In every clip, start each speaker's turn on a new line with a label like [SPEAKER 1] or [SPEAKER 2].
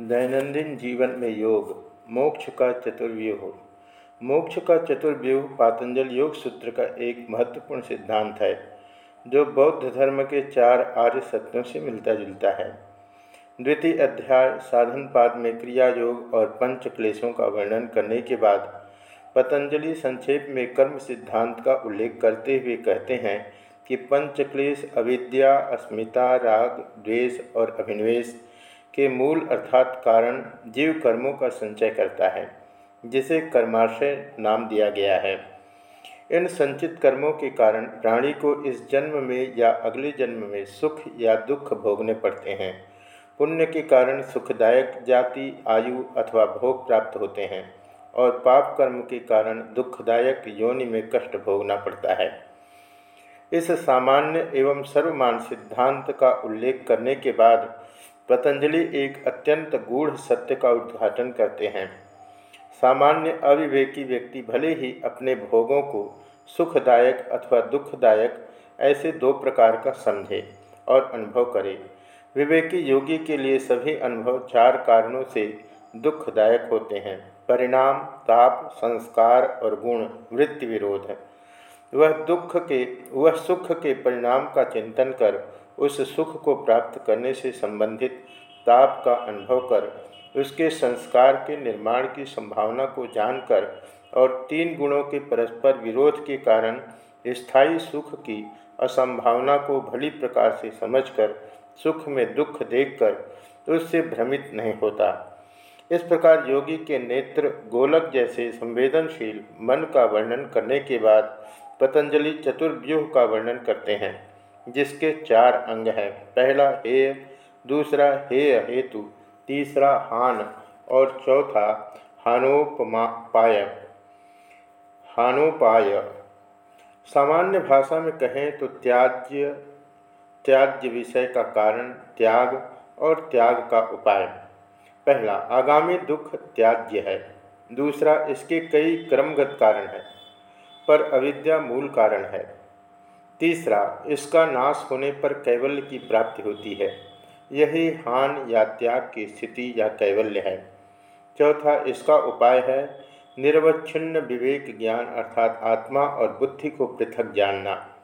[SPEAKER 1] दैनंदिन जीवन में योग, मोक्ष का चतुर्व्यूह मोक्ष का चतुर्व्यूह पातंजल योग सूत्र का एक महत्वपूर्ण सिद्धांत है, जो बौद्ध धर्म के चार आर्य सत्यों से मिलता जुलता है। द्वितीय अध्याय, साधन पाद में क्रिया योग और पंच क्लेशों का वर्णन करने के बाद पतंजलि संक्षेप में कर्म सिद्धांत का उल्लेख करते हुए कहते हैं कि पंच क्लेश अविद्या, अस्मिता, राग, द्वेष और अभिनिवेश के मूल अर्थात कारण जीव कर्मों का संचय करता है, जिसे कर्माशय नाम दिया गया है। इन संचित कर्मों के कारण प्राणी को इस जन्म में या अगले जन्म में सुख या दुख भोगने पड़ते हैं। पुण्य के कारण सुखदायक जाति, आयु अथवा भोग प्राप्त होते हैं और पाप कर्म के कारण दुखदायक योनि में कष्ट भोगना पड़ता है। इस सामान्य एवं सर्वमान सिद्धांत का उल्लेख करने के बाद पतंजलि एक अत्यंत गूढ़ सत्य का उद्घाटन करते हैं। सामान्य अविवेकी व्यक्ति भले ही अपने भोगों को सुखदायक अथवा दुखदायक ऐसे दो प्रकार का समझे और अनुभव करे। विवेकी योगी के लिए सभी अनुभव चार कारणों से दुखदायक होते हैं। परिणाम, ताप, संस्कार और गुण, वृत्ति विरोध। है वह दुख के, वह सुख के परिणाम का चिंतन कर, उस सुख को प्राप्त करने से संबंधित ताप का अनुभव कर, उसके संस्कार के निर्माण की संभावना को जानकर और तीन गुणों के परस्पर विरोध के कारण स्थायी सुख की असंभावना को भली प्रकार से समझकर, सुख में दुख देखकर उससे भ्रमित नहीं होता। इस प्रकार योगी के नेत्र गोलक जैसे संवेदनशील मन का वर्णन करने के बाद पतंजलि चतुर्व्यूह का वर्णन करते हैं, जिसके चार अंग हैं। पहला हेय, दूसरा हेय हेतु, तीसरा हान और चौथा हानोपमापाय। हानोपाय। सामान्य भाषा में कहें तो त्याज्य त्याज्य विषय का कारण त्याग और त्याग का उपाय। पहला, आगामी दुख त्याज्य है। दूसरा, इसके कई क्रमगत कारण है। पर अविद्या मूल कारण है। तीसरा, इसका नाश होने पर कैवल्य की प्राप्ति होती है। यही हान या त्याग की स्थिति या कैवल्य है। चौथा, इसका उपाय है निर्वच्छिन्न विवेक ज्ञान अर्थात आत्मा और बुद्धि को पृथक जानना।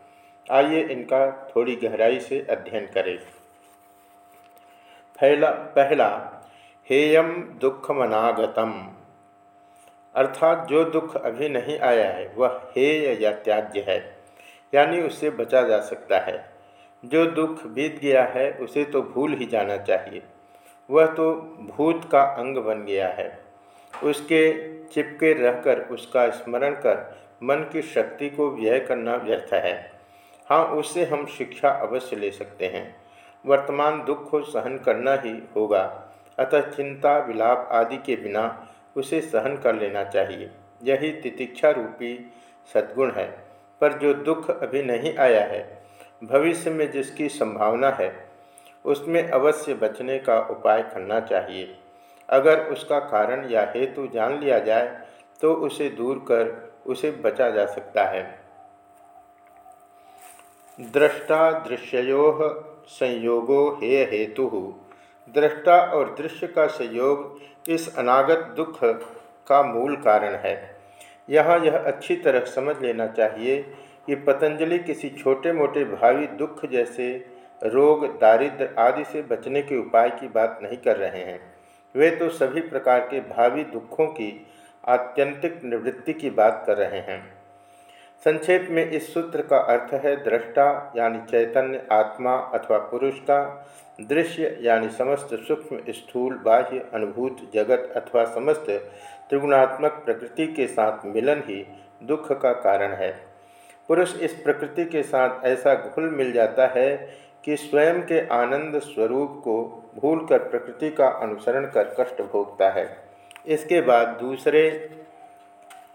[SPEAKER 1] आइए इनका थोड़ी गहराई से अध्ययन करें। पहला पहला हेयम दुखमनागतम। अर्थात जो दुख अभी नहीं आया है, वह हेय या त्याज्य है, यानी उससे बचा जा सकता है। जो दुख बीत गया है, उसे तो भूल ही जाना चाहिए। वह तो भूत का अंग बन गया है। उसके चिपके रहकर उसका स्मरण कर मन की शक्ति को व्यय करना व्यर्थ है। हाँ उससे हम शिक्षा अवश्य ले सकते हैं। वर्तमान दुख को सहन करना ही होगा। अतः चिंता, विलाप आदि के बिना उसे सहन कर लेना चाहिए। यही तितिक्षा रूपी सद्गुण है। पर जो दुख अभी नहीं आया है, भविष्य में जिसकी संभावना है, उसमें अवश्य बचने का उपाय करना चाहिए। अगर उसका कारण या हेतु जान लिया जाए तो उसे दूर कर उसे बचा जा सकता है। दृष्टा दृश्यो संयोगो हे हेतु। दृष्टा और दृश्य का संयोग इस अनागत दुख का मूल कारण है। यहाँ यह अच्छी तरह समझ लेना चाहिए कि पतंजलि किसी छोटे मोटे भावी दुख जैसे रोग, दारिद्र आदि से बचने के उपाय की बात नहीं कर रहे हैं। वे तो सभी प्रकार के भावी दुखों की आत्यंतिक निवृत्ति की बात कर रहे हैं। संक्षेप में इस सूत्र का अर्थ है दृष्टा, यानी चैतन्य, आत्मा अथवा पुरुष का दृश्य, यानी समस्त सूक्ष्म, स्थूल, बाह्य, अनुभूत जगत अथवा समस्त त्रिगुणात्मक प्रकृति के साथ मिलन ही दुख का कारण है। पुरुष इस प्रकृति के साथ ऐसा घुल मिल जाता है कि स्वयं के आनंद स्वरूप को भूलकर प्रकृति का अनुसरण कर कष्ट भोगता है। इसके बाद दूसरे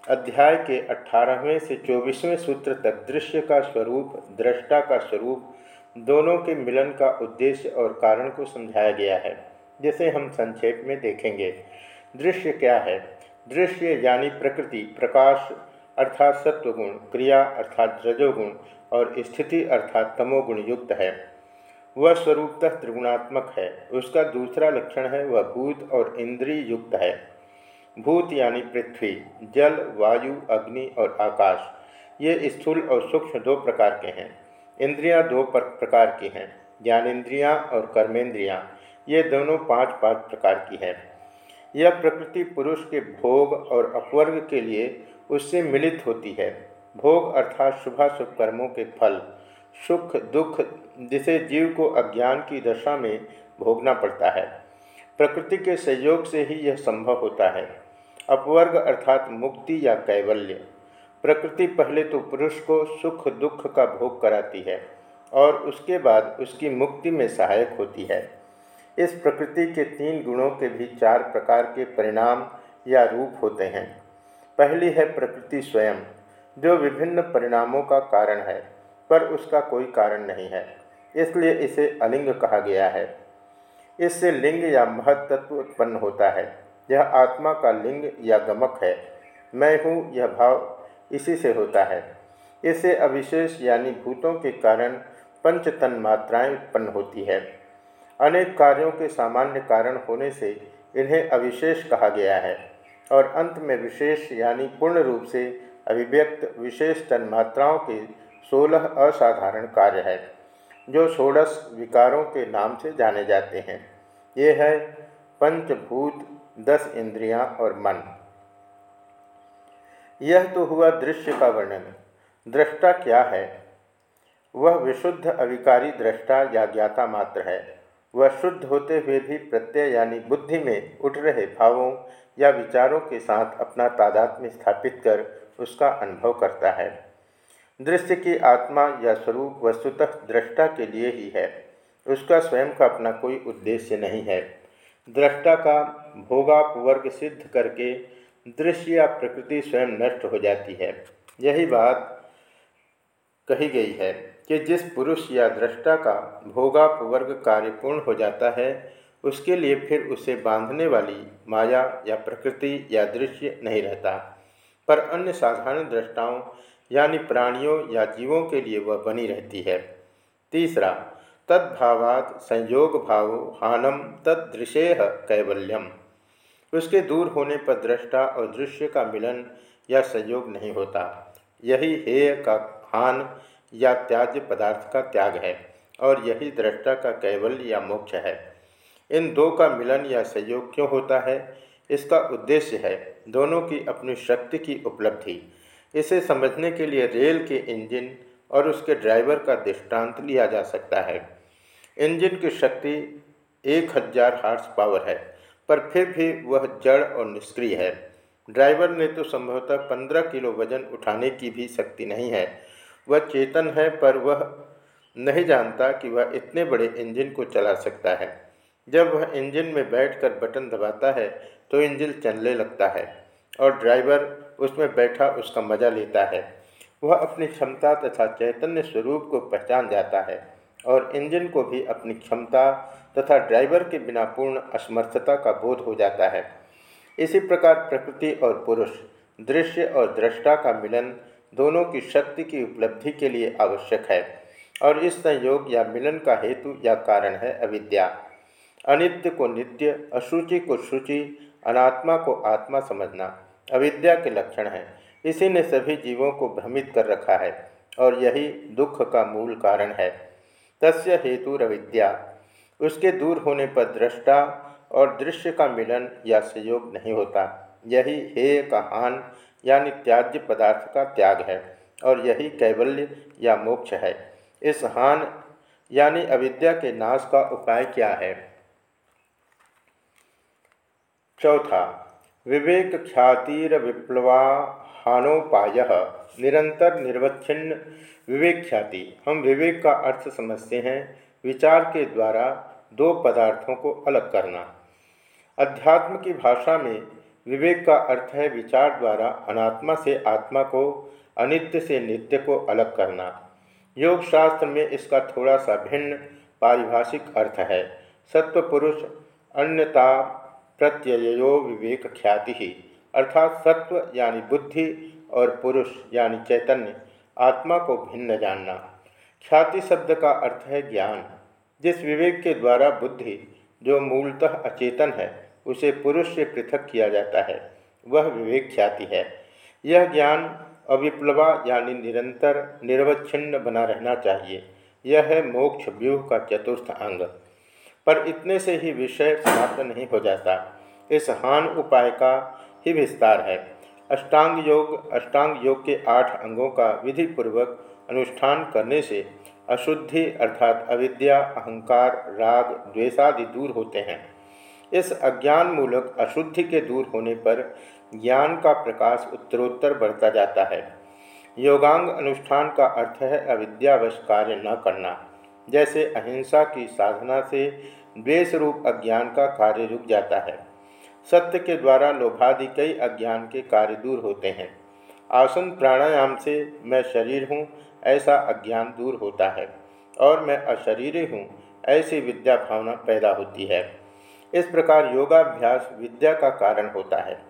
[SPEAKER 1] अध्याय के अठारहवें से चौबीसवें सूत्र तक दृश्य का स्वरूप, दृष्टा का स्वरूप, दोनों के मिलन का उद्देश्य और कारण को समझाया गया है, जिसे हम संक्षेप में देखेंगे। दृश्य क्या है? दृश्य यानी प्रकृति, प्रकाश अर्थात सत्वगुण, क्रिया अर्थात रजोगुण और स्थिति अर्थात तमोगुण युक्त है। वह स्वरूपतः त्रिगुणात्मक है, उसका दूसरा लक्षण है वह भूत और इंद्रिय युक्त है। भूत यानी पृथ्वी, जल, वायु, अग्नि और आकाश, ये स्थूल और सूक्ष्म दो प्रकार के हैं। इंद्रियाँ दो प्रकार की हैं ज्ञानेन्द्रियाँ और कर्मेंद्रियाँ, ये दोनों पाँच पाँच प्रकार की हैं। यह प्रकृति पुरुष के भोग और अपवर्ग के लिए उससे मिलित होती है। भोग अर्थात शुभाशुभ कर्मों के फल, सुख दुख, जिसे जीव को अज्ञान की दशा में भोगना पड़ता है। प्रकृति के सहयोग से ही यह संभव होता है। अपवर्ग अर्थात मुक्ति या कैवल्य। प्रकृति पहले तो पुरुष को सुख दुख का भोग कराती है और उसके बाद उसकी मुक्ति में सहायक होती है। इस प्रकृति के तीन गुणों के भी चार प्रकार के परिणाम या रूप होते हैं। पहली है प्रकृति स्वयं, जो विभिन्न परिणामों का कारण है, पर उसका कोई कारण नहीं है, इसलिए इसे अलिंग कहा गया है। इससे लिंग या महत्त्व उत्पन्न होता है। यह आत्मा का लिंग या गमक है। मैं हूँ, यह भाव इसी से होता है। इससे अविशेष यानी भूतों के कारण पंच तन मात्राएँ उत्पन्न होती है। अनेक कार्यों के सामान्य कारण होने से इन्हें अविशेष कहा गया है और अंत में विशेष यानी पूर्ण रूप से अभिव्यक्त विशेष तन्मात्राओं के सोलह असाधारण कार्य है, जो षोड़श विकारों के नाम से जाने जाते हैं। ये है पंचभूत, दस इंद्रियाँ और मन। यह तो हुआ दृश्य का वर्णन। दृष्टा क्या है? वह विशुद्ध अविकारी दृष्टा या ज्ञाता मात्र है। वह शुद्ध होते हुए भी प्रत्यय यानी बुद्धि में उठ रहे भावों या विचारों के साथ अपना तादात्म्य स्थापित कर उसका अनुभव करता है। दृश्य की आत्मा या स्वरूप वस्तुतः दृष्टा के लिए ही है। उसका स्वयं का अपना कोई उद्देश्य नहीं है। दृष्टा का भोगापवर्ग सिद्ध करके दृश्य या प्रकृति स्वयं नष्ट हो जाती है। यही बात कही गई है कि जिस पुरुष या दृष्टा का भोगापवर्ग कार्य पूर्ण हो जाता है, उसके लिए फिर उसे बांधने वाली माया या प्रकृति या दृश्य नहीं रहता। पर अन्य साधारण दृष्टाओं, यानी प्राणियों या जीवों के लिए वह बनी रहती है। तीसरा तद्भावात संयोग भाव हानम तदृशेह कैवल्यम। उसके दूर होने पर दृष्टा और दृश्य का मिलन या संयोग नहीं होता। यही हेय का हान या त्याज्य पदार्थ का त्याग है और यही दृष्टा का कैवल्य या मोक्ष है। इन दो का मिलन या संयोग क्यों होता है? इसका उद्देश्य है दोनों की अपनी शक्ति की उपलब्धि। इसे समझने के लिए रेल के इंजन और उसके ड्राइवर का दृष्टांत लिया जा सकता है। इंजन की शक्ति एक हज़ार हार्स पावर है, पर फिर भी वह जड़ और निष्क्रिय है। ड्राइवर ने तो संभवतः पंद्रह किलो वज़न उठाने की भी शक्ति नहीं है। वह चेतन है, पर वह नहीं जानता कि वह इतने बड़े इंजन को चला सकता है। जब वह इंजन में बैठकर बटन दबाता है तो इंजन चलने लगता है और ड्राइवर उसमें बैठा उसका मज़ा लेता है। वह अपनी क्षमता तथा चैतन्य स्वरूप को पहचान जाता है। और इंजन को भी अपनी क्षमता तथा ड्राइवर के बिना पूर्ण असमर्थता का बोध हो जाता है। इसी प्रकार प्रकृति और पुरुष, दृश्य और दृष्टा का मिलन दोनों की शक्ति की उपलब्धि के लिए आवश्यक है और इस संयोग या मिलन का हेतु या कारण है अविद्या। अनित्य को नित्य, अशुचि को शुचि, अनात्मा को आत्मा समझना अविद्या के लक्षण है। इसी ने सभी जीवों को भ्रमित कर रखा है और यही दुख का मूल कारण है। तस्य हेतु अविद्या उसके दूर होने पर दृष्टा और दृश्य का मिलन या संयोग नहीं होता। यही हेय का हान यानी त्याज्य पदार्थ का त्याग है और यही कैवल्य या मोक्ष है। इस हान यानी अविद्या के नाश का उपाय क्या है? चौथा, विवेक ख्यातिर विप्लवा हानोपाय निरंतर निर्वच्छिन्न विवेक ख्याति हम विवेक का अर्थ समझते हैं विचार के द्वारा दो पदार्थों को अलग करना। अध्यात्म की भाषा में विवेक का अर्थ है विचार द्वारा अनात्मा से आत्मा को, अनित्य से नित्य को अलग करना। योग शास्त्र में इसका थोड़ा सा भिन्न पारिभाषिक अर्थ है। सत्व पुरुष अन्यता प्रत्ययो विवेक ख्याति ही, अर्थात सत्व यानी बुद्धि और पुरुष यानी चैतन्य, आत्मा को भिन्न जानना। ख्याति शब्द का अर्थ है ज्ञान, जिस विवेक के द्वारा बुद्धि, जो मूलतः अचेतन है, उसे पुरुष से पृथक किया जाता है, वह विवेक ख्याति है। यह ज्ञान अविप्लवा यानी निरंतर, निर्वच्छिन्न बना रहना चाहिए। यह है मोक्ष व्यूह का चतुर्थ अंग। पर इतने से ही विषय समाप्त नहीं हो जाता। इस हान उपाय का ही विस्तार है। अष्टांग योग अष्टांग योग के आठ अंगों का विधि पूर्वक अनुष्ठान करने से अशुद्धि अर्थात अविद्या, अहंकार, राग द्वेषादि दूर होते हैं। इस अज्ञान मूलक अशुद्धि के दूर होने पर ज्ञान का प्रकाश उत्तरोत्तर बढ़ता जाता है। योगांग अनुष्ठान का अर्थ है अविद्यावश कार्य न करना। जैसे अहिंसा की साधना से द्वेष रूप अज्ञान का कार्य रुक जाता है। सत्य के द्वारा लोभादि कई अज्ञान के कार्य दूर होते हैं। आसन प्राणायाम से मैं शरीर हूँ, ऐसा अज्ञान दूर होता है। और मैं अशरीर हूँ, ऐसी विद्या भावना पैदा होती है। इस प्रकार योगाभ्यास विद्या का कारण होता है।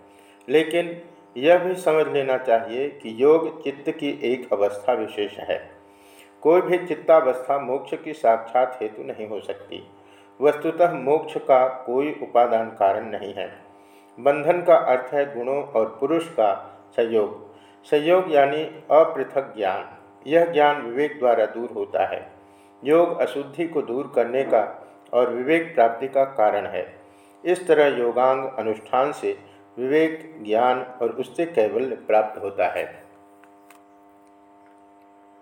[SPEAKER 1] लेकिन यह भी समझ लेना चाहिए कि योग चित्त की एक अवस्था विशेष है। कोई भी चित्तावस्था मोक्ष की साक्षात हेतु नहीं हो सकती। वस्तुतः मोक्ष का कोई उपादान कारण नहीं है। बंधन का अर्थ है गुणों और पुरुष का संयोग संयोग यानी अपृथक ज्ञान। यह ज्ञान विवेक द्वारा दूर होता है। योग अशुद्धि को दूर करने का और विवेक प्राप्ति का कारण है। इस तरह योगांग अनुष्ठान से विवेक, ज्ञान और उससे कैवल्य प्राप्त होता है।